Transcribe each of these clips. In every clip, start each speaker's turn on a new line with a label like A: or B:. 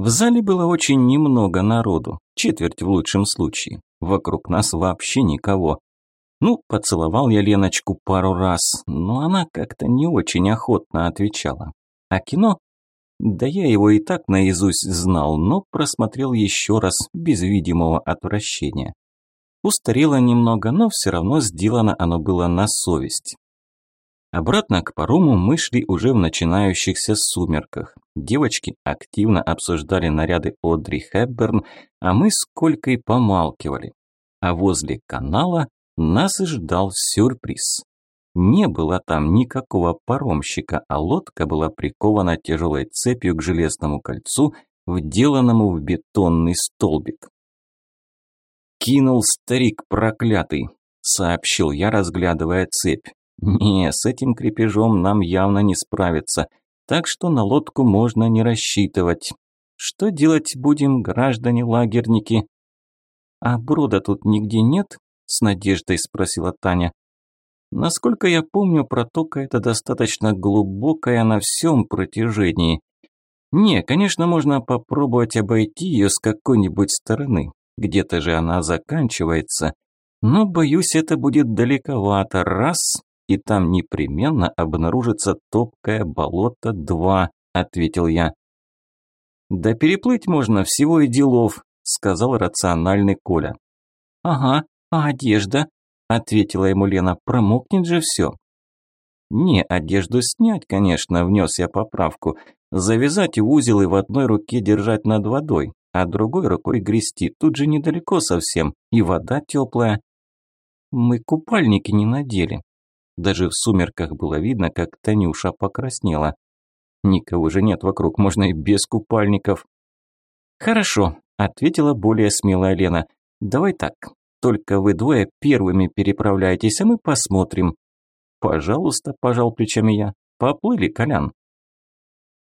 A: В зале было очень немного народу, четверть в лучшем случае. Вокруг нас вообще никого. Ну, поцеловал я Леночку пару раз, но она как-то не очень охотно отвечала. А кино? Да я его и так наизусть знал, но просмотрел еще раз, без видимого отвращения. Устарело немного, но все равно сделано оно было на совесть. Обратно к парому мы шли уже в начинающихся сумерках. Девочки активно обсуждали наряды Одри Хепберн, а мы с Колькой помалкивали. А возле канала нас ждал сюрприз. Не было там никакого паромщика, а лодка была прикована тяжелой цепью к железному кольцу, вделанному в бетонный столбик. «Кинул старик проклятый», – сообщил я, разглядывая цепь. «Не, с этим крепежом нам явно не справиться, так что на лодку можно не рассчитывать. Что делать будем, граждане-лагерники?» «А брода тут нигде нет?» – с надеждой спросила Таня. «Насколько я помню, протока эта достаточно глубокая на всем протяжении. Не, конечно, можно попробовать обойти ее с какой-нибудь стороны где-то же она заканчивается. Но, боюсь, это будет далековато, раз, и там непременно обнаружится топкое болото, два, ответил я. Да переплыть можно всего и делов, сказал рациональный Коля. Ага, а одежда? ответила ему Лена, промокнет же все. Не, одежду снять, конечно, внес я поправку. Завязать в узел и в одной руке держать над водой а другой рукой грести. Тут же недалеко совсем, и вода теплая. Мы купальники не надели. Даже в сумерках было видно, как Танюша покраснела. Никого же нет вокруг, можно и без купальников. Хорошо, ответила более смелая Лена. Давай так, только вы двое первыми переправляйтесь, а мы посмотрим. Пожалуйста, пожал плечами я. Поплыли, Колян.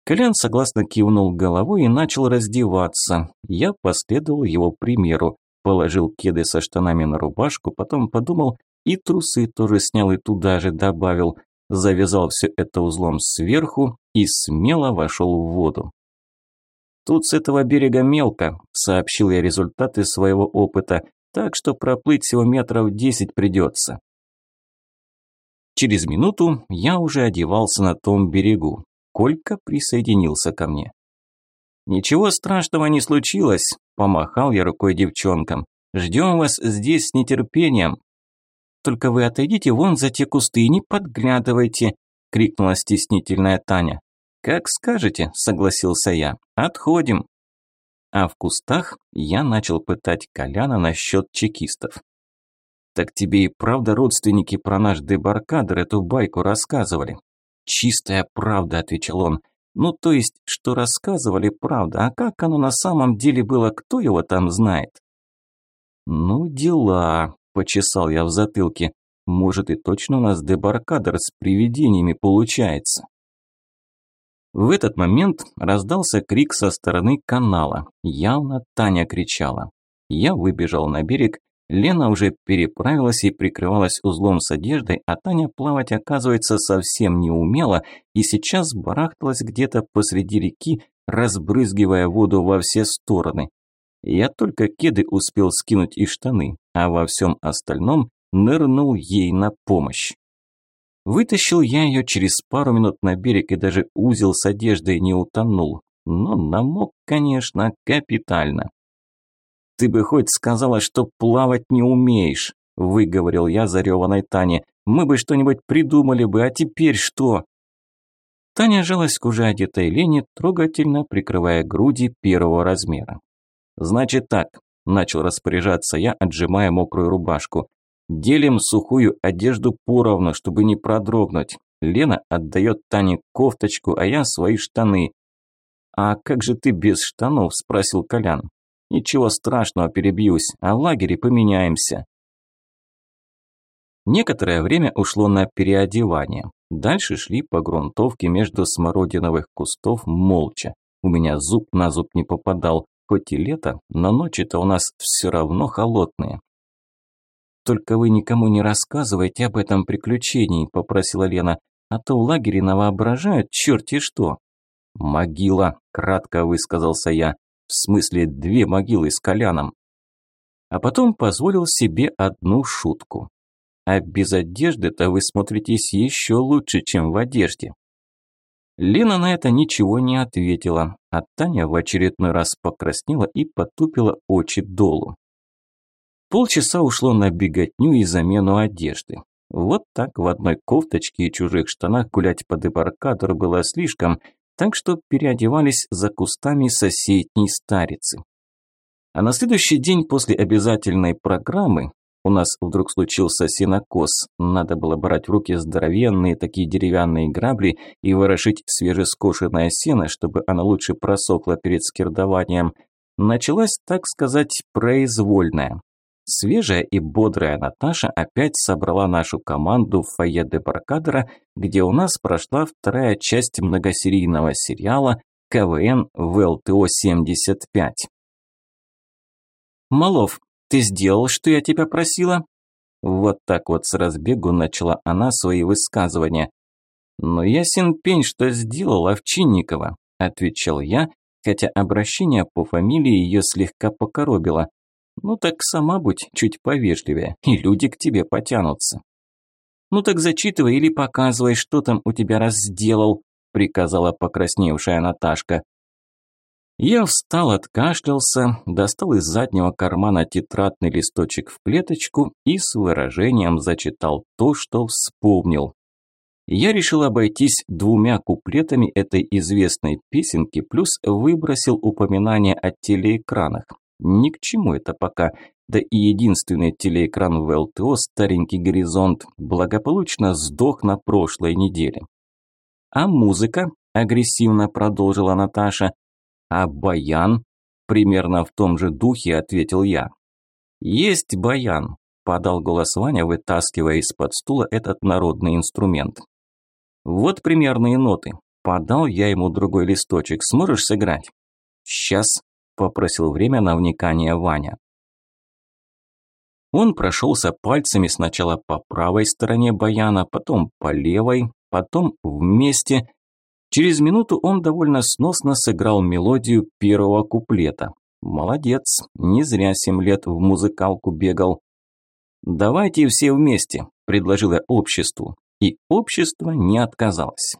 A: Колян согласно кивнул головой и начал раздеваться. Я последовал его примеру, положил кеды со штанами на рубашку, потом подумал и трусы тоже снял и туда же добавил, завязал все это узлом сверху и смело вошел в воду. «Тут с этого берега мелко», – сообщил я результаты своего опыта, так что проплыть всего метров десять придется. Через минуту я уже одевался на том берегу. Колька присоединился ко мне. «Ничего страшного не случилось», – помахал я рукой девчонкам. «Ждем вас здесь с нетерпением». «Только вы отойдите вон за те кусты и не подглядывайте», – крикнула стеснительная Таня. «Как скажете», – согласился я. «Отходим». А в кустах я начал пытать Коляна насчет чекистов. «Так тебе и правда родственники про наш дебаркадер эту байку рассказывали?» «Чистая правда», – ответил он. «Ну, то есть, что рассказывали, правда, а как оно на самом деле было, кто его там знает?» «Ну, дела», – почесал я в затылке. «Может, и точно у нас дебаркадер с привидениями получается». В этот момент раздался крик со стороны канала. Явно Таня кричала. Я выбежал на берег Лена уже переправилась и прикрывалась узлом с одеждой, а Таня плавать, оказывается, совсем не умела и сейчас барахталась где-то посреди реки, разбрызгивая воду во все стороны. Я только кеды успел скинуть и штаны, а во всем остальном нырнул ей на помощь. Вытащил я ее через пару минут на берег и даже узел с одеждой не утонул. Но намок, конечно, капитально. «Ты бы хоть сказала, что плавать не умеешь», – выговорил я зареванной Тане. «Мы бы что-нибудь придумали бы, а теперь что?» Таня жалась к уже одетой Лене, трогательно прикрывая груди первого размера. «Значит так», – начал распоряжаться я, отжимая мокрую рубашку. «Делим сухую одежду поровну, чтобы не продрогнуть. Лена отдает Тане кофточку, а я свои штаны». «А как же ты без штанов?» – спросил Колян. Ничего страшного, перебьюсь, а в лагере поменяемся. Некоторое время ушло на переодевание. Дальше шли по грунтовке между смородиновых кустов молча. У меня зуб на зуб не попадал, хоть и лето, но ночи-то у нас все равно холодные. «Только вы никому не рассказывайте об этом приключении», – попросила Лена, «а то в лагере навоображают черти что». «Могила», кратко высказался я. В смысле, две могилы с Коляном. А потом позволил себе одну шутку. А без одежды-то вы смотритесь еще лучше, чем в одежде. Лена на это ничего не ответила, а Таня в очередной раз покраснела и потупила очи долу. Полчаса ушло на беготню и замену одежды. Вот так в одной кофточке и чужих штанах гулять по дебаркадору было слишком, так что переодевались за кустами соседней старицы. А на следующий день после обязательной программы у нас вдруг случился сенокос. Надо было брать в руки здоровенные такие деревянные грабли и ворошить свежескошенное сено, чтобы оно лучше просохло перед скирдованием. Началась, так сказать, произвольная. Свежая и бодрая Наташа опять собрала нашу команду в фойе дебаркадера, где у нас прошла вторая часть многосерийного сериала КВН в ЛТО-75. «Малов, ты сделал, что я тебя просила?» Вот так вот с разбегу начала она свои высказывания. «Но ясен пень, что сделал Овчинникова», – отвечал я, хотя обращение по фамилии ее слегка покоробило. Ну так сама будь чуть повежливее, и люди к тебе потянутся. Ну так зачитывай или показывай, что там у тебя раз сделал, приказала покрасневшая Наташка. Я встал, откашлялся, достал из заднего кармана тетрадный листочек в клеточку и с выражением зачитал то, что вспомнил. Я решил обойтись двумя куплетами этой известной песенки, плюс выбросил упоминание о телеэкранах. Ни к чему это пока. Да и единственный телеэкран в ЛТО «Старенький горизонт» благополучно сдох на прошлой неделе. «А музыка?» – агрессивно продолжила Наташа. «А баян?» – примерно в том же духе ответил я. «Есть баян», – подал голос Ваня, вытаскивая из-под стула этот народный инструмент. «Вот примерные ноты. Подал я ему другой листочек. Сможешь сыграть?» «Сейчас», попросил время на вникание Ваня. Он прошелся пальцами сначала по правой стороне баяна, потом по левой, потом вместе. Через минуту он довольно сносно сыграл мелодию первого куплета. Молодец, не зря семь лет в музыкалку бегал. «Давайте все вместе», – предложила обществу. И общество не отказалось.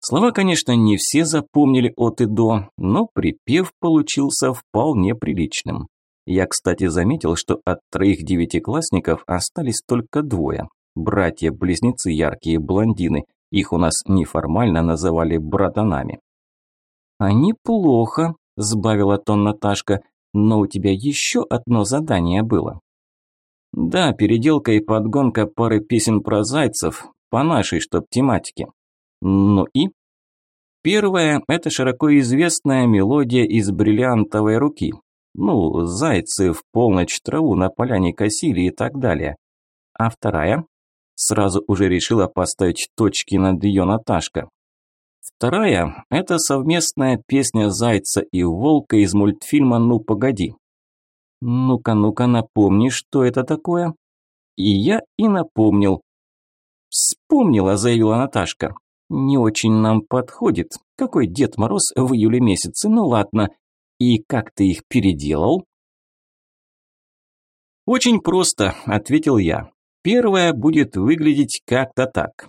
A: Слова, конечно, не все запомнили от и до, но припев получился вполне приличным. Я, кстати, заметил, что от троих девятиклассников остались только двое. Братья-близнецы яркие блондины. Их у нас неформально называли братанами. «А неплохо», – сбавила тон Наташка, – «но у тебя еще одно задание было». «Да, переделка и подгонка пары песен про зайцев, по нашей, чтоб тематике. Ну и? Первое – это широко известная мелодия из бриллиантовой руки. Ну, зайцы в полночь траву на поляне косили и так далее. А вторая? Сразу уже решила поставить точки над ее Наташка. Вторая – это совместная песня Зайца и Волка из мультфильма «Ну, погоди». Ну-ка, ну-ка, напомни, что это такое? И я и напомнил. «Вспомнила», – заявила Наташка. Не очень нам подходит. Какой Дед Мороз в июле месяце? Ну ладно. И как ты их переделал? Очень просто, ответил я. Первое будет выглядеть как-то так.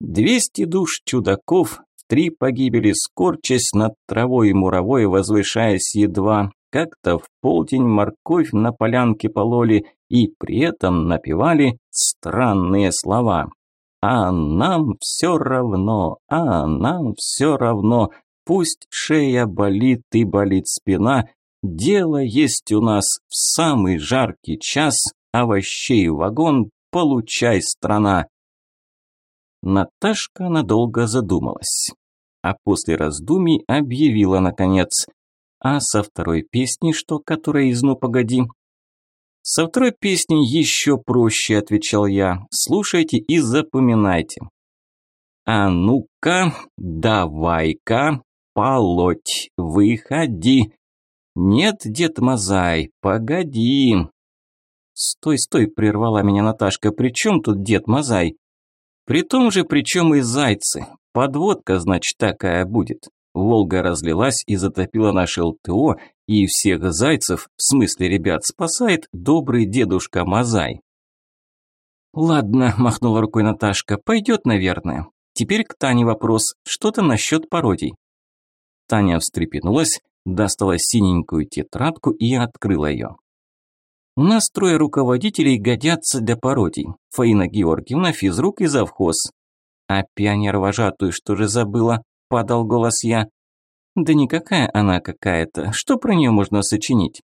A: Двести душ чудаков, три погибели скорчась над травой муровой, возвышаясь едва, как-то в полдень морковь на полянке пололи и при этом напевали странные слова. А нам все равно, а нам все равно. Пусть шея болит и болит спина, дело есть у нас в самый жаркий час, овощей вагон, получай, страна. Наташка надолго задумалась, а после раздумий объявила наконец. А со второй песни, что которая из «Ну, погоди», со второй песней еще проще, отвечал я. Слушайте и запоминайте. А ну-ка, давай-ка, полоть, выходи. Нет, дед Мазай, погоди. Стой, стой, прервала меня Наташка. При чем тут дед Мазай? При том же, при чем и зайцы. Подводка, значит, такая будет. Волга разлилась и затопила наше ЛТО, и всех зайцев, в смысле ребят, спасает добрый дедушка Мазай. «Ладно», – махнула рукой Наташка, – «пойдет, наверное. Теперь к Тане вопрос. Что там насчет пародий?» Таня встрепенулась, достала синенькую тетрадку и открыла ее. У нас трое руководителей годятся для пародий. Фаина Георгиевна, физрук и завхоз. А пионер-вожатую что же забыла? Падал голос я. Да никакая она какая-то. Что про нее можно сочинить?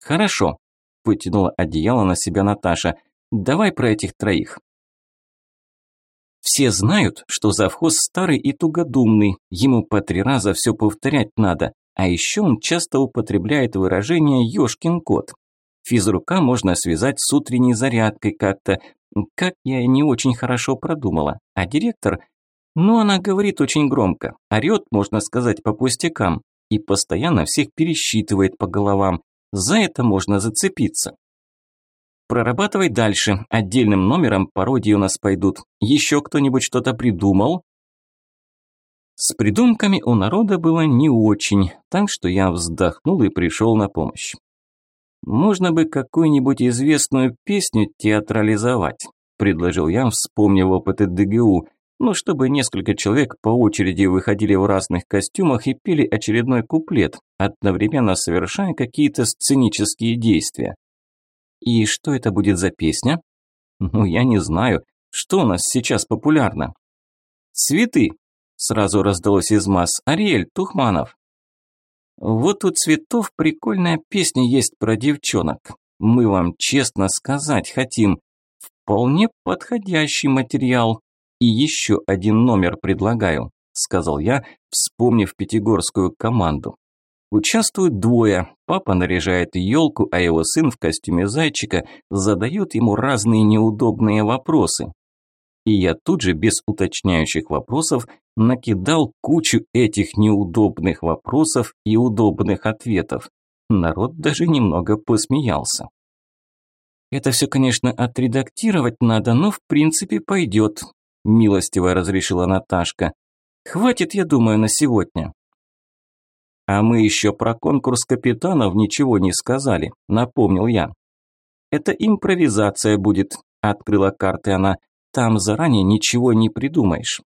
A: Хорошо. Потянула одеяло на себя Наташа. Давай про этих троих. Все знают, что завхоз старый и тугодумный, ему по три раза все повторять надо, а еще он часто употребляет выражение «ёшкин кот». Физрука можно связать с утренней зарядкой как-то, как я не очень хорошо продумала. А директор, ну она говорит очень громко, орет, можно сказать, по пустякам и постоянно всех пересчитывает по головам. За это можно зацепиться. Прорабатывай дальше. Отдельным номером пародии у нас пойдут. Еще кто-нибудь что-то придумал? С придумками у народа было не очень, так что я вздохнул и пришел на помощь. «Можно бы какую-нибудь известную песню театрализовать», – предложил я, вспомнив опыты ДГУ, ну, чтобы несколько человек по очереди выходили в разных костюмах и пели очередной куплет, одновременно совершая какие-то сценические действия. И что это будет за песня? Ну, я не знаю. Что у нас сейчас популярно? Цветы. Сразу раздалось из масс. Ариэль, Тухманов. Вот у цветов прикольная песня есть про девчонок. Мы вам честно сказать хотим. Вполне подходящий материал. И еще один номер предлагаю, сказал я, вспомнив пятигорскую команду. Участвуют двое. Папа наряжает елку, а его сын в костюме зайчика задает ему разные неудобные вопросы. И я тут же без уточняющих вопросов накидал кучу этих неудобных вопросов и удобных ответов. Народ даже немного посмеялся. Это все, конечно, отредактировать надо, но в принципе пойдет, милостиво разрешила Наташка. Хватит, я думаю, на сегодня. А мы еще про конкурс капитанов ничего не сказали, напомнил я. Это импровизация будет, открыла карты она. Там заранее ничего не придумаешь.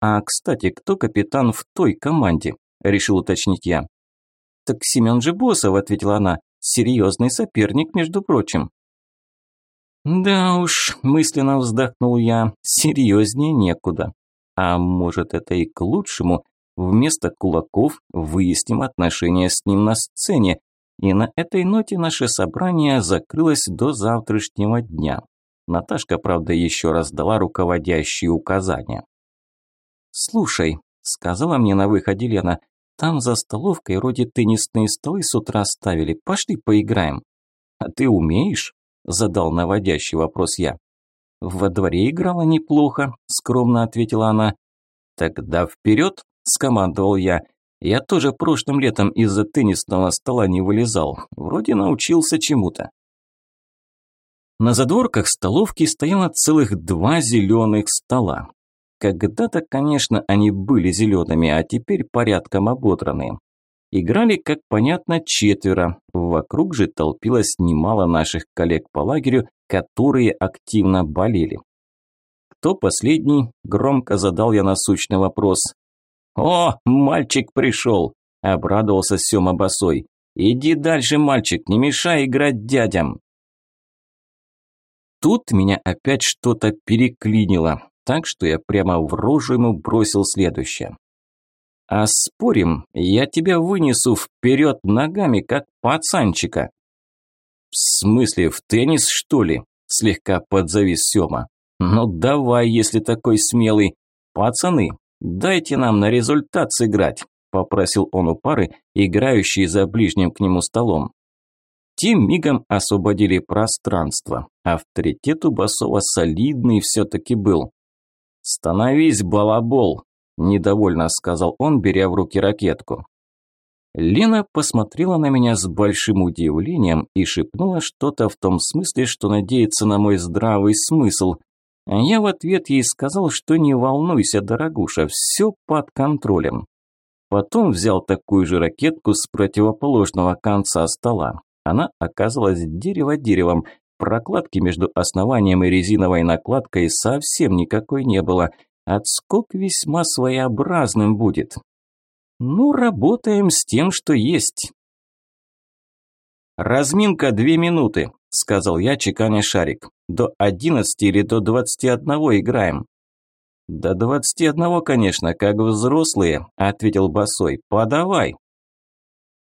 A: А, кстати, кто капитан в той команде? Решил уточнить я. Так Семен же Босов, ответила она. Серьезный соперник, между прочим. Да уж, мысленно вздохнул я, серьезнее некуда. А может это и к лучшему, вместо кулаков выясним отношения с ним на сцене. И на этой ноте наше собрание закрылось до завтрашнего дня. Наташка, правда, еще раз дала руководящие указания. «Слушай», – сказала мне на выходе Лена, – «там за столовкой вроде теннисные столы с утра ставили, пошли поиграем». «А ты умеешь?» – задал наводящий вопрос я. «Во дворе играла неплохо», – скромно ответила она. «Тогда вперед», – скомандовал я. «Я тоже прошлым летом из-за теннисного стола не вылезал. Вроде научился чему-то». На задворках столовки стояло целых два зеленых стола. Когда-то, конечно, они были зелеными, а теперь порядком ободранные. Играли, как понятно, четверо. Вокруг же толпилось немало наших коллег по лагерю, которые активно болели. Кто последний? Громко задал я насущный вопрос. «О, мальчик пришел!» – обрадовался Сёма Босой. «Иди дальше, мальчик, не мешай играть дядям!» Тут меня опять что-то переклинило так что я прямо в рожу ему бросил следующее. «А спорим, я тебя вынесу вперед ногами, как пацанчика». «В смысле, в теннис, что ли?» – слегка подзавис Сёма. «Ну давай, если такой смелый. Пацаны, дайте нам на результат сыграть», – попросил он у пары, играющей за ближним к нему столом. Тем мигом освободили пространство. Авторитет у Басова солидный все-таки был. «Становись, балабол!» – недовольно сказал он, беря в руки ракетку. Лена посмотрела на меня с большим удивлением и шепнула что-то в том смысле, что надеется на мой здравый смысл. Я в ответ ей сказал, что не волнуйся, дорогуша, все под контролем. Потом взял такую же ракетку с противоположного конца стола. Она оказалась дерево деревом. Прокладки между основанием и резиновой накладкой совсем никакой не было. Отскок весьма своеобразным будет. Ну, работаем с тем, что есть. «Разминка две минуты», – сказал я, чеканя шарик. «До одиннадцати или до двадцати одного играем». «До двадцати одного, конечно, как взрослые», – ответил Босой. «Подавай».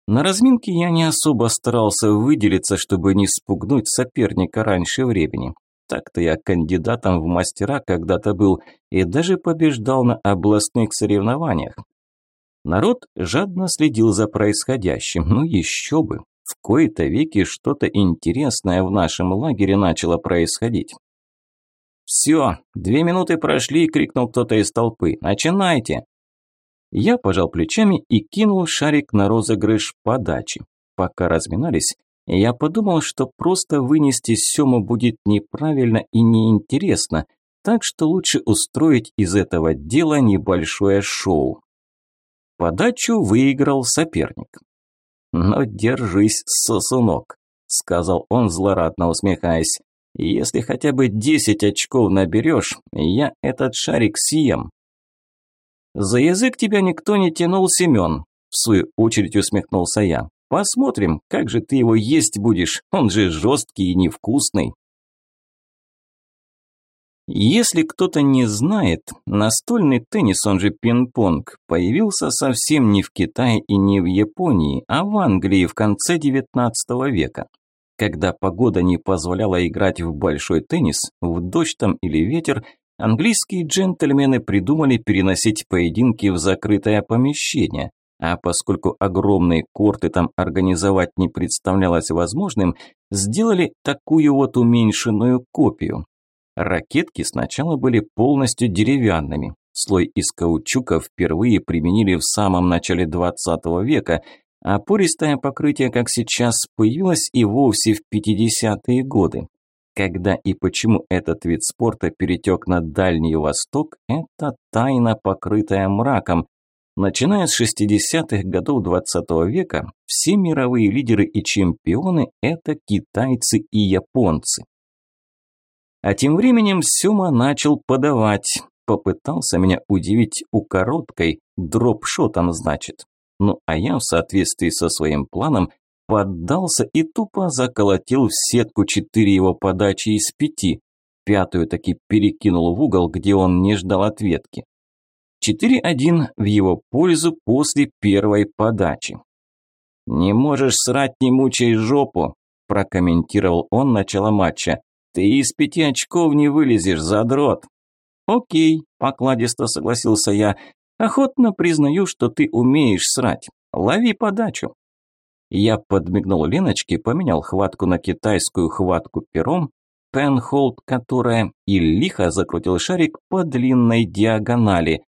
A: На разминке я не особо старался выделиться, чтобы не спугнуть соперника раньше времени. Так-то я кандидатом в мастера когда-то был и даже побеждал на областных соревнованиях. Народ жадно следил за происходящим, ну еще бы. В кои-то веки что-то интересное в нашем лагере начало происходить. «Все, две минуты прошли», – крикнул кто-то из толпы. «Начинайте!» Я пожал плечами и кинул шарик на розыгрыш подачи. Пока разминались, я подумал, что просто вынести Сему будет неправильно и неинтересно, так что лучше устроить из этого дела небольшое шоу. Подачу выиграл соперник. «Но держись, сосунок», – сказал он, злорадно усмехаясь. «Если хотя бы десять очков наберешь, я этот шарик съем». «За язык тебя никто не тянул, Семен», – в свою очередь усмехнулся я. «Посмотрим, как же ты его есть будешь, он же жесткий и невкусный». Если кто-то не знает, настольный теннис, он же пинг-понг, появился совсем не в Китае и не в Японии, а в Англии в конце XIX века. Когда погода не позволяла играть в большой теннис, в дождь там или ветер, английские джентльмены придумали переносить поединки в закрытое помещение. А поскольку огромные корты там организовать не представлялось возможным, сделали такую вот уменьшенную копию. Ракетки сначала были полностью деревянными. Слой из каучука впервые применили в самом начале 20 века, а пористое покрытие, как сейчас, появилось и вовсе в 50-е годы. Когда и почему этот вид спорта перетек на Дальний Восток, это тайна, покрытая мраком. Начиная с 60-х годов 20 века, все мировые лидеры и чемпионы – это китайцы и японцы. А тем временем Сюма начал подавать. Попытался меня удивить у короткой, дропшотом, значит. Ну, а я в соответствии со своим планом поддался и тупо заколотил в сетку четыре его подачи из пяти. Пятую таки перекинул в угол, где он не ждал ответки. 4-1 в его пользу после первой подачи. «Не можешь срать, не мучай жопу», прокомментировал он начало матча. Ты из пяти очков не вылезешь, задрот. Окей, покладисто согласился я. Охотно признаю, что ты умеешь срать. Лови подачу. Я подмигнул Леночке, поменял хватку на китайскую хватку пером, пенхолд, которая, и лихо закрутил шарик по длинной диагонали.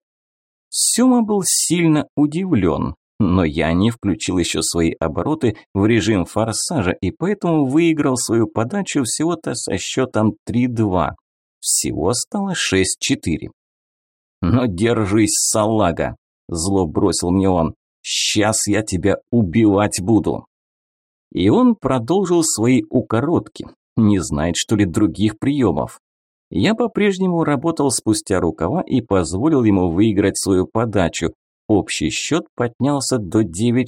A: Сёма был сильно удивлен. Но я не включил еще свои обороты в режим форсажа и поэтому выиграл свою подачу всего-то со счетом 3-2. Всего стало 6-4. «Но держись, салага!» – зло бросил мне он. «Сейчас я тебя убивать буду!» И он продолжил свои укоротки. Не знает, что ли, других приемов. Я по-прежнему работал спустя рукава и позволил ему выиграть свою подачу, Общий счет поднялся до 9-6.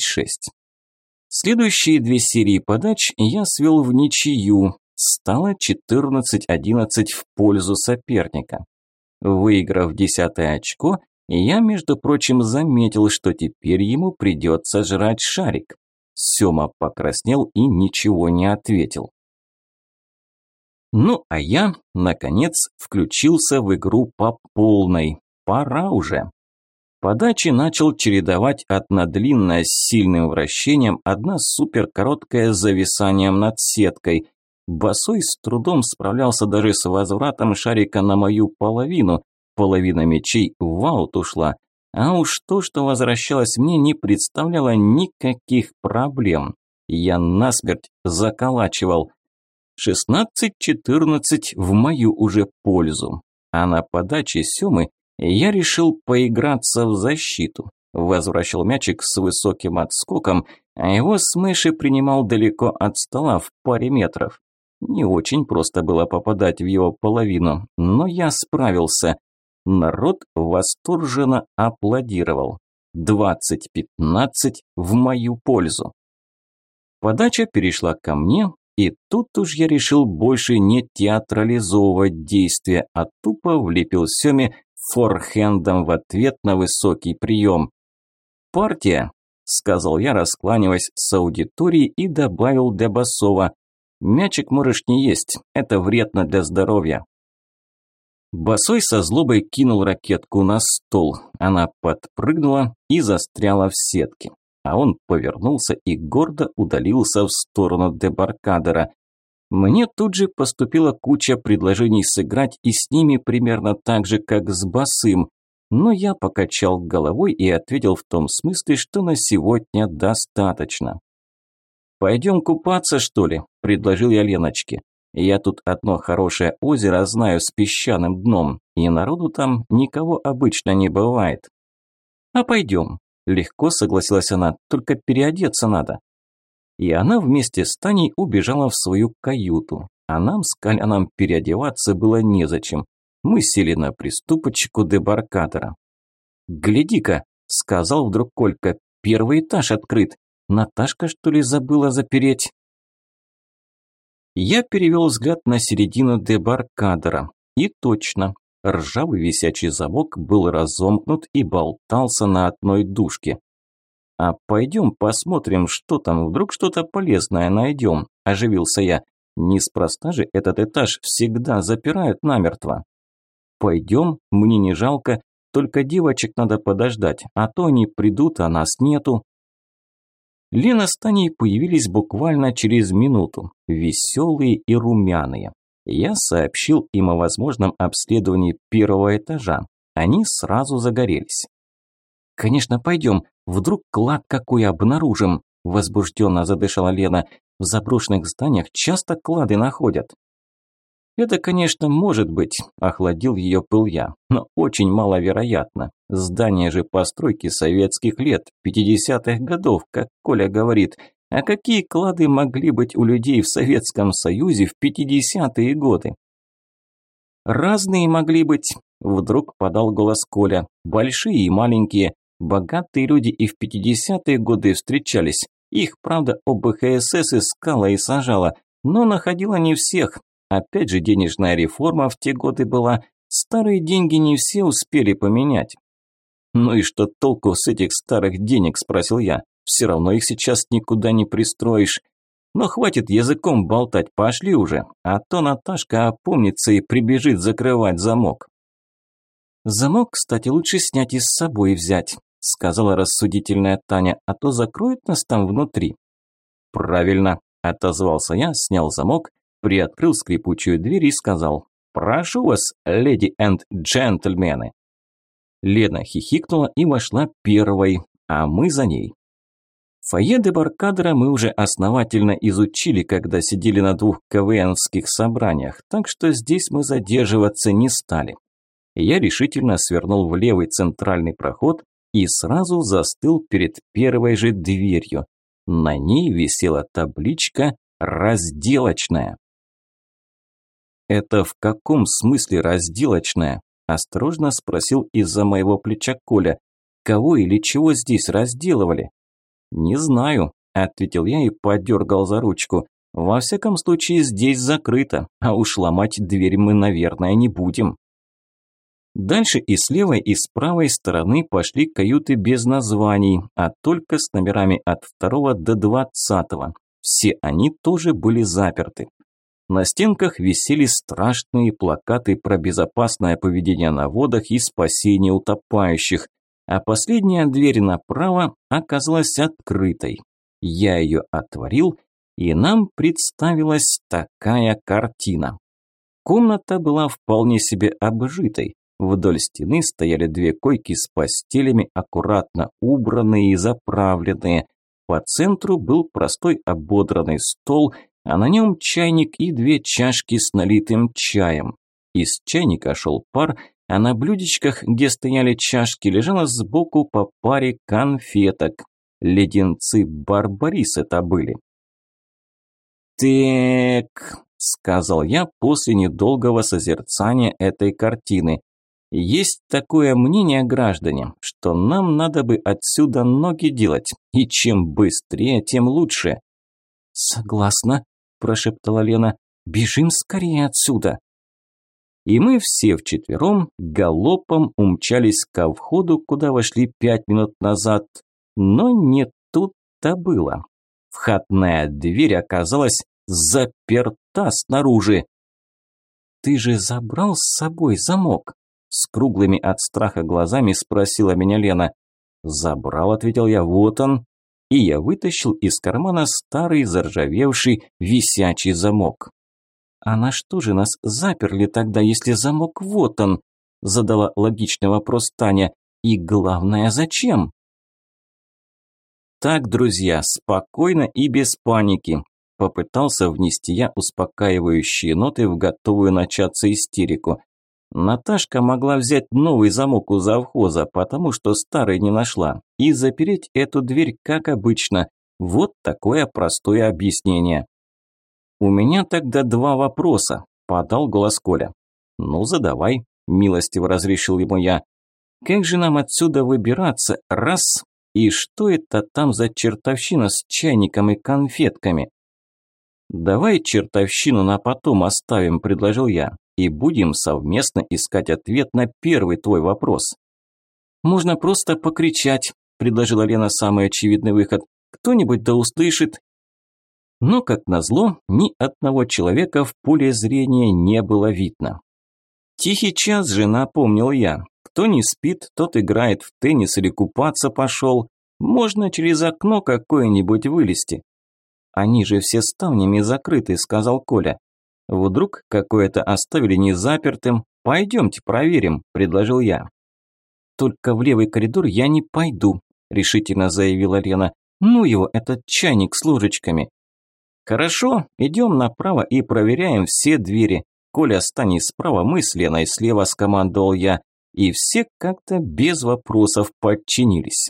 A: Следующие две серии подач я свел в ничью. Стало 14-11 в пользу соперника. Выиграв десятое очко, я, между прочим, заметил, что теперь ему придется жрать шарик. Сёма покраснел и ничего не ответил. Ну, а я, наконец, включился в игру по полной. Пора уже. Подачи начал чередовать одна длинная с сильным вращением, одна суперкороткая с зависанием над сеткой. Босой с трудом справлялся даже с возвратом шарика на мою половину. Половина мечей в аут ушла. А уж то, что возвращалось мне, не представляло никаких проблем. Я насмерть заколачивал. 16-14 в мою уже пользу. А на подаче Семы я решил поиграться в защиту. возвращал мячик с высоким отскоком, а его с мыши принимал далеко от стола в паре метров. Не очень просто было попадать в его половину, но я справился. Народ восторженно аплодировал. 20-15 в мою пользу. Подача перешла ко мне, и тут уж я решил больше не театрализовывать действия, а тупо влепил Семе форхендом в ответ на высокий прием. «Партия», – сказал я, раскланиваясь с аудиторией и добавил для Басова. «Мячик можешь не есть, это вредно для здоровья». Босой со злобой кинул ракетку на стол. Она подпрыгнула и застряла в сетке а он повернулся и гордо удалился в сторону дебаркадера. Мне тут же поступила куча предложений сыграть и с ними примерно так же, как с Басым, но я покачал головой и ответил в том смысле, что на сегодня достаточно. «Пойдем купаться, что ли?» – предложил я Леночке. «Я тут одно хорошее озеро знаю с песчаным дном, и народу там никого обычно не бывает». «А пойдем», Легко согласилась она, только переодеться надо. И она вместе с Таней убежала в свою каюту, а нам с Коляном переодеваться было незачем. Мы сели на приступочку дебаркадера. «Гляди-ка», – сказал вдруг Колька, – «первый этаж открыт. Наташка, что ли, забыла запереть?» Я перевел взгляд на середину дебаркадера. И точно, Ржавый висячий замок был разомкнут и болтался на одной дужке. «А пойдем посмотрим, что там, вдруг что-то полезное найдем», – оживился я. «Неспроста же этот этаж всегда запирают намертво». «Пойдем, мне не жалко, только девочек надо подождать, а то они придут, а нас нету». Лена с Таней появились буквально через минуту, веселые и румяные. Я сообщил им о возможном обследовании первого этажа. Они сразу загорелись. «Конечно, пойдем. Вдруг клад какой обнаружим?» – возбужденно задышала Лена. «В заброшенных зданиях часто клады находят». «Это, конечно, может быть», – охладил ее пыл я, – «но очень маловероятно. Здание же постройки советских лет, 50-х годов, как Коля говорит, а какие клады могли быть у людей в Советском Союзе в 50-е годы? Разные могли быть, вдруг подал голос Коля. Большие и маленькие. Богатые люди и в 50-е годы встречались. Их, правда, ОБХСС искала и сажала, но находила не всех. Опять же, денежная реформа в те годы была. Старые деньги не все успели поменять. «Ну и что толку с этих старых денег?» – спросил я. Все равно их сейчас никуда не пристроишь. Но хватит языком болтать, пошли уже, а то Наташка опомнится и прибежит закрывать замок. Замок, кстати, лучше снять и с собой взять, сказала рассудительная Таня, а то закроют нас там внутри. Правильно, отозвался я, снял замок, приоткрыл скрипучую дверь и сказал «Прошу вас, леди энд джентльмены». Лена хихикнула и вошла первой, а мы за ней. Фойе дебаркадера мы уже основательно изучили, когда сидели на двух КВНских собраниях, так что здесь мы задерживаться не стали. Я решительно свернул в левый центральный проход и сразу застыл перед первой же дверью. На ней висела табличка «Разделочная». «Это в каком смысле разделочная?» – осторожно спросил из-за моего плеча Коля. «Кого или чего здесь разделывали?» «Не знаю», – ответил я и подергал за ручку. «Во всяком случае, здесь закрыто, а уж ломать дверь мы, наверное, не будем». Дальше и с левой, и с правой стороны пошли каюты без названий, а только с номерами от второго до двадцатого. Все они тоже были заперты. На стенках висели страшные плакаты про безопасное поведение на водах и спасение утопающих – а последняя дверь направо оказалась открытой. Я ее отворил, и нам представилась такая картина. Комната была вполне себе обжитой. Вдоль стены стояли две койки с постелями, аккуратно убранные и заправленные. По центру был простой ободранный стол, а на нем чайник и две чашки с налитым чаем. Из чайника шел пар, а на блюдечках, где стояли чашки, лежало сбоку по паре конфеток. Леденцы Барбарис это были. «Так», – сказал я после недолгого созерцания этой картины. «Есть такое мнение, граждане, что нам надо бы отсюда ноги делать, и чем быстрее, тем лучше». «Согласна», – прошептала Лена. «Бежим скорее отсюда». И мы все вчетвером галопом умчались ко входу, куда вошли пять минут назад. Но не тут-то было. Входная дверь оказалась заперта снаружи. «Ты же забрал с собой замок?» С круглыми от страха глазами спросила меня Лена. «Забрал», – ответил я, – «вот он». И я вытащил из кармана старый заржавевший висячий замок. «А на что же нас заперли тогда, если замок вот он?» – задала логичный вопрос Таня. «И главное, зачем?» «Так, друзья, спокойно и без паники. Попытался внести я успокаивающие ноты в готовую начаться истерику. Наташка могла взять новый замок у завхоза, потому что старый не нашла, и запереть эту дверь, как обычно. Вот такое простое объяснение. «У меня тогда два вопроса», – подал голос Коля. «Ну, задавай», – милостиво разрешил ему я. «Как же нам отсюда выбираться, раз, и что это там за чертовщина с чайником и конфетками?» «Давай чертовщину на потом оставим», – предложил я, «и будем совместно искать ответ на первый твой вопрос». «Можно просто покричать», – предложила Лена самый очевидный выход. «Кто-нибудь да услышит». Но, как назло, ни одного человека в поле зрения не было видно. «Тихий час же», – напомнил я. «Кто не спит, тот играет в теннис или купаться пошел. Можно через окно какое-нибудь вылезти. «Они же все ставнями закрыты», – сказал Коля. «Вдруг какое-то оставили незапертым? Пойдемте проверим», – предложил я. «Только в левый коридор я не пойду», – решительно заявила Лена. «Ну его, этот чайник с ложечками». «Хорошо, идем направо и проверяем все двери. Коля, стань справа, мы с Леной слева», – скомандовал я. И все как-то без вопросов подчинились.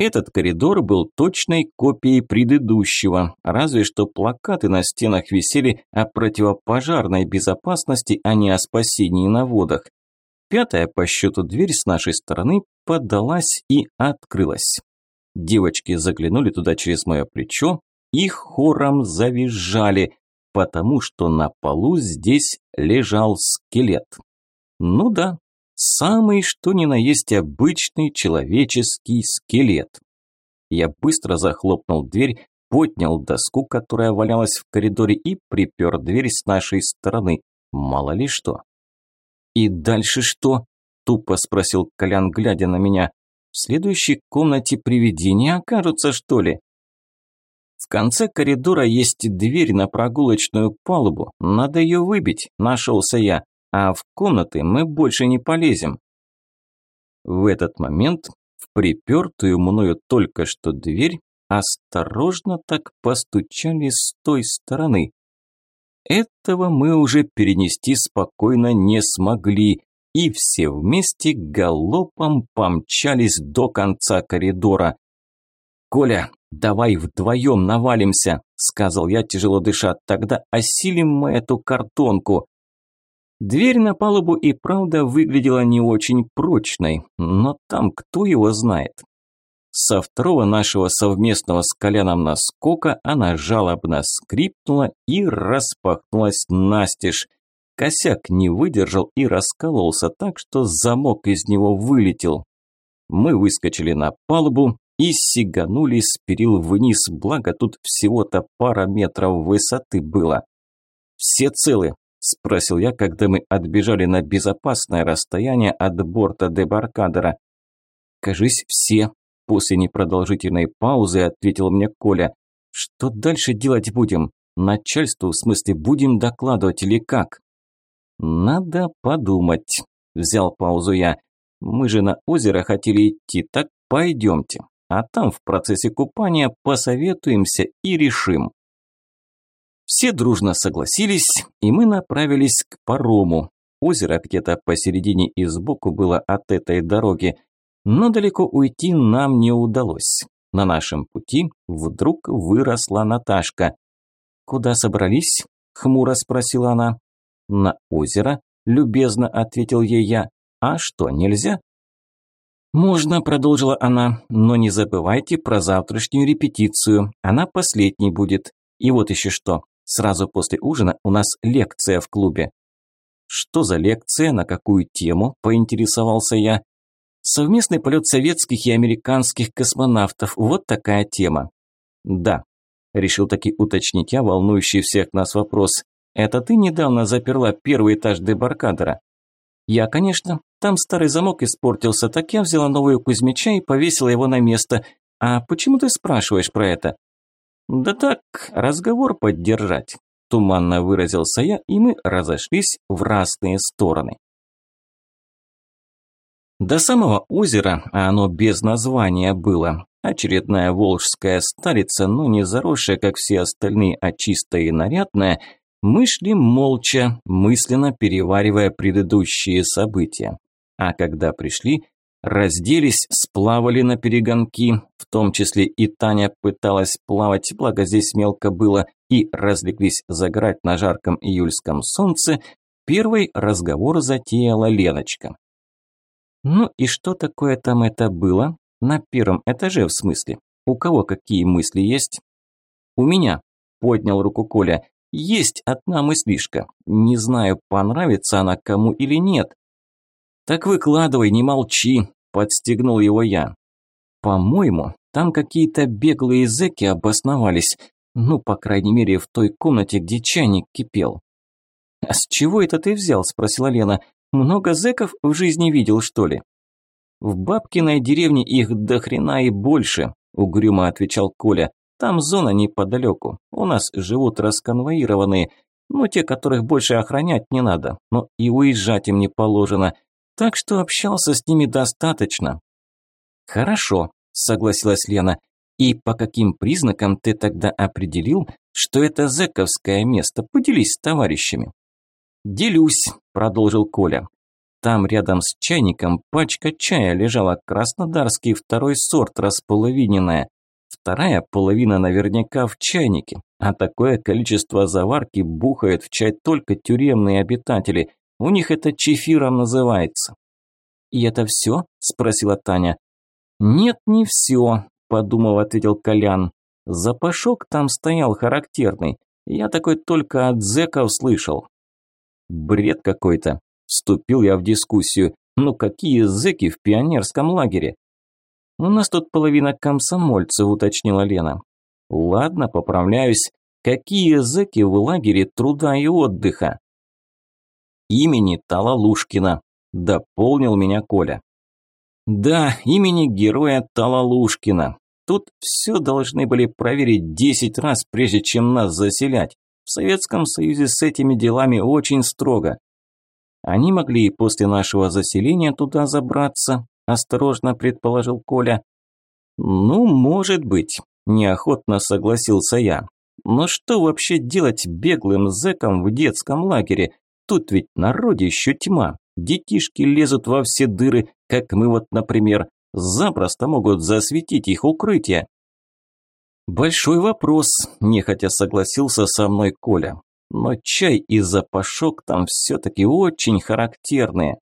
A: Этот коридор был точной копией предыдущего, разве что плакаты на стенах висели о противопожарной безопасности, а не о спасении на водах. Пятая по счету дверь с нашей стороны подалась и открылась. Девочки заглянули туда через мое плечо и хором завизжали, потому что на полу здесь лежал скелет. Ну да, Самый что ни на есть обычный человеческий скелет. Я быстро захлопнул дверь, поднял доску, которая валялась в коридоре, и припер дверь с нашей стороны. Мало ли что. «И дальше что?» – тупо спросил Колян, глядя на меня. «В следующей комнате привидения окажутся, что ли?» В конце коридора есть дверь на прогулочную палубу. Надо ее выбить, нашелся я а в комнаты мы больше не полезем. В этот момент в припертую мною только что дверь осторожно так постучали с той стороны. Этого мы уже перенести спокойно не смогли, и все вместе галопом помчались до конца коридора. «Коля, давай вдвоем навалимся», – сказал я, тяжело дыша, – «тогда осилим мы эту картонку». Дверь на палубу и правда выглядела не очень прочной, но там кто его знает. Со второго нашего совместного с Коляном наскока она жалобно скрипнула и распахнулась настежь. Косяк не выдержал и раскололся так, что замок из него вылетел. Мы выскочили на палубу и сиганули с перил вниз, благо тут всего-то пара метров высоты было. «Все целы», – спросил я, когда мы отбежали на безопасное расстояние от борта дебаркадера. «Кажись, все», – после непродолжительной паузы ответил мне Коля. «Что дальше делать будем? Начальству, в смысле, будем докладывать или как?» «Надо подумать», – взял паузу я. «Мы же на озеро хотели идти, так пойдемте. А там в процессе купания посоветуемся и решим». Все дружно согласились, и мы направились к парому. озеро где-то посередине и сбоку было от этой дороги, но далеко уйти нам не удалось. На нашем пути вдруг выросла Наташка. «Куда собрались?» – хмуро спросила она. «На озеро», – любезно ответил ей я. «А что, нельзя?» «Можно», – продолжила она, – «но не забывайте про завтрашнюю репетицию. Она последней будет. И вот еще что. Сразу после ужина у нас лекция в клубе». «Что за лекция? На какую тему?» – поинтересовался я. «Совместный полет советских и американских космонавтов. Вот такая тема». «Да», – решил таки уточнить я волнующий всех нас вопрос. «Это ты недавно заперла первый этаж дебаркадера?» «Я, конечно. Там старый замок испортился, так я взяла новую Кузьмича и повесила его на место. А почему ты спрашиваешь про это?» «Да так, разговор поддержать», – туманно выразился я, и мы разошлись в разные стороны. До самого озера, а оно без названия было, очередная волжская старица, но не заросшая, как все остальные, а чистая и нарядная, мы шли молча, мысленно переваривая предыдущие события. А когда пришли, Разделись, сплавали на перегонки, в том числе и Таня пыталась плавать, благо здесь мелко было, и разлеглись загорать на жарком июльском солнце, первый разговор затеяла Леночка. «Ну и что такое там это было? На первом этаже, в смысле? У кого какие мысли есть?» «У меня», – поднял руку Коля. «Есть одна мыслишка. Не знаю, понравится она кому или нет, «Так выкладывай, не молчи», – подстегнул его я. «По-моему, там какие-то беглые зэки обосновались, ну, по крайней мере, в той комнате, где чайник кипел». «А с чего это ты взял?» – спросила Лена. «Много зэков в жизни видел, что ли?» «В бабкиной деревне их до хрена и больше», – угрюмо отвечал Коля. «Там зона неподалеку. У нас живут расконвоированные, ну, те, которых больше охранять не надо, но и уезжать им не положено так что общался с ними достаточно. Хорошо, согласилась Лена. И по каким признакам ты тогда определил, что это зэковское место? Поделись с товарищами. Делюсь, продолжил Коля. Там рядом с чайником пачка чая лежала краснодарский второй сорт располовиненная. Вторая половина наверняка в чайнике, а такое количество заварки бухают в чай только тюремные обитатели, у них это чефиром называется. И это все? Спросила Таня. Нет, не все, подумав, ответил Колян. Запашок там стоял характерный. Я такой только от зэков слышал. Бред какой-то. Вступил я в дискуссию. Ну какие зэки в пионерском лагере? У нас тут половина комсомольцев, уточнила Лена. Ладно, поправляюсь. Какие зэки в лагере труда и отдыха? Имени Талалушкина», – дополнил меня Коля. «Да, имени героя Талалушкина. Тут все должны были проверить десять раз, прежде чем нас заселять. В Советском Союзе с этими делами очень строго. Они могли и после нашего заселения туда забраться, осторожно предположил Коля. Ну, может быть, неохотно согласился я. Но что вообще делать беглым зэкам в детском лагере? Тут ведь народище тьма. Детишки лезут во все дыры, как мы вот, например, запросто могут засветить их укрытие. Большой вопрос, нехотя согласился со мной Коля. Но чай и запашок там все-таки очень характерные.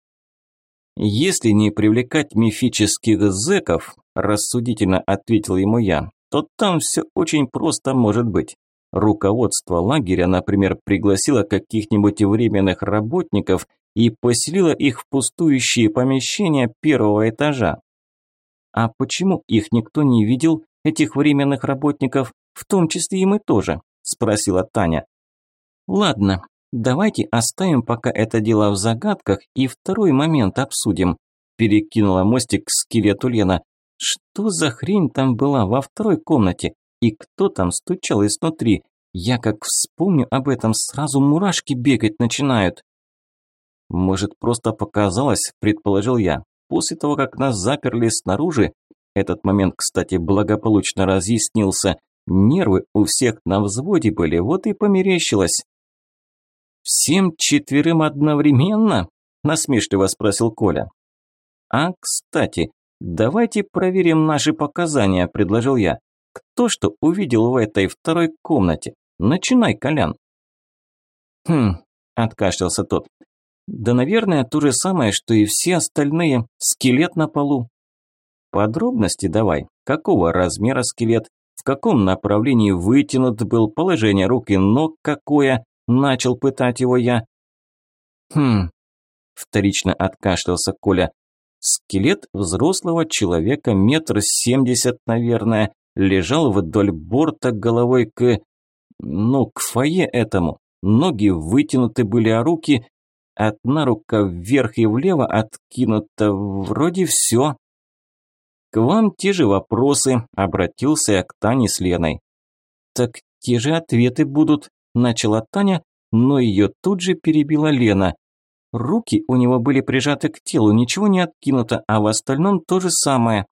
A: Если не привлекать мифических зэков, рассудительно ответил ему я, то там все очень просто может быть. Руководство лагеря, например, пригласило каких-нибудь временных работников и поселило их в пустующие помещения первого этажа. А почему их никто не видел, этих временных работников, в том числе и мы тоже? Спросила Таня. Ладно, давайте оставим пока это дело в загадках и второй момент обсудим. Перекинула мостик к скелету Лена. Что за хрень там была во второй комнате? И кто там стучал изнутри? Я как вспомню об этом, сразу мурашки бегать начинают. Может, просто показалось, предположил я. После того, как нас заперли снаружи, этот момент, кстати, благополучно разъяснился, нервы у всех на взводе были, вот и померещилось. «Всем четверым одновременно?» – насмешливо спросил Коля. «А, кстати, давайте проверим наши показания», – предложил я. «Кто что увидел в этой второй комнате? Начинай, Колян». «Хм», – откашлялся тот. «Да, наверное, то же самое, что и все остальные. Скелет на полу». «Подробности давай. Какого размера скелет? В каком направлении вытянут был, положение рук и ног какое?» – начал пытать его я. «Хм», – вторично откашлялся Коля. Скелет взрослого человека, метр семьдесят, наверное, лежал вдоль борта головой к... ну, к фойе этому. Ноги вытянуты были, а руки... Одна рука вверх и влево откинута, вроде все. К вам те же вопросы, обратился я к Тане с Леной. Так те же ответы будут, начала Таня, но ее тут же перебила Лена. Руки у него были прижаты к телу, ничего не откинуто, а в остальном то же самое.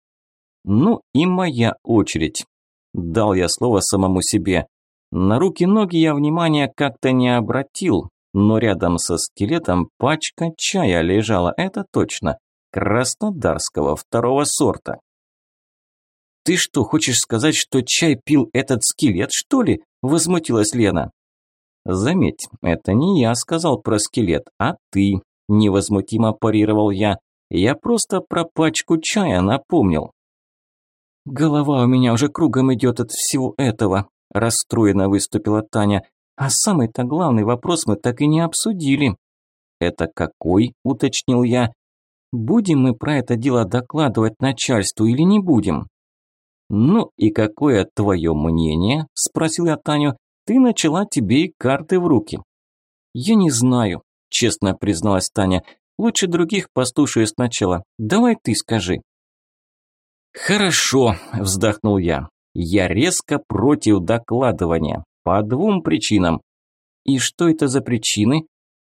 A: Ну и моя очередь. Дал я слово самому себе. На руки-ноги я внимания как-то не обратил, но рядом со скелетом пачка чая лежала, это точно. Краснодарского второго сорта. «Ты что, хочешь сказать, что чай пил этот скелет, что ли?» – возмутилась Лена. «Заметь, это не я сказал про скелет, а ты», – невозмутимо парировал я. «Я просто про пачку чая напомнил». «Голова у меня уже кругом идет от всего этого», – расстроенно выступила Таня. «А самый-то главный вопрос мы так и не обсудили». «Это какой?» – уточнил я. «Будем мы про это дело докладывать начальству или не будем?» «Ну и какое твое мнение?» – спросил я Таню. Ты начала тебе и карты в руки. Я не знаю, честно призналась Таня. Лучше других послушаю сначала. Давай ты скажи. Хорошо, вздохнул я. Я резко против докладывания. По двум причинам. И что это за причины?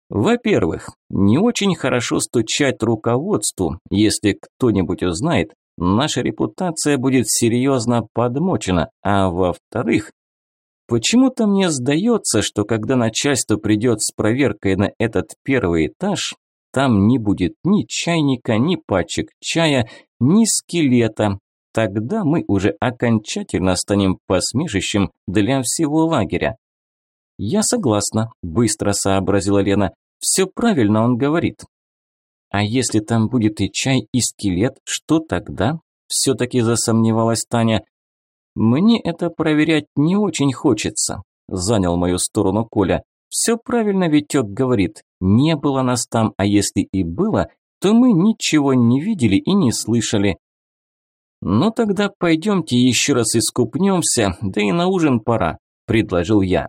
A: Во-первых, не очень хорошо стучать руководству. Если кто-нибудь узнает, наша репутация будет серьезно подмочена. А во-вторых, Почему-то мне сдается, что когда начальство придет с проверкой на этот первый этаж, там не будет ни чайника, ни пачек чая, ни скелета. Тогда мы уже окончательно станем посмешищем для всего лагеря. «Я согласна», – быстро сообразила Лена. «Все правильно он говорит». «А если там будет и чай, и скелет, что тогда?» – все-таки засомневалась Таня. «Мне это проверять не очень хочется», – занял мою сторону Коля. «Все правильно Витек говорит. Не было нас там, а если и было, то мы ничего не видели и не слышали». «Ну тогда пойдемте еще раз искупнемся, да и на ужин пора», – предложил я.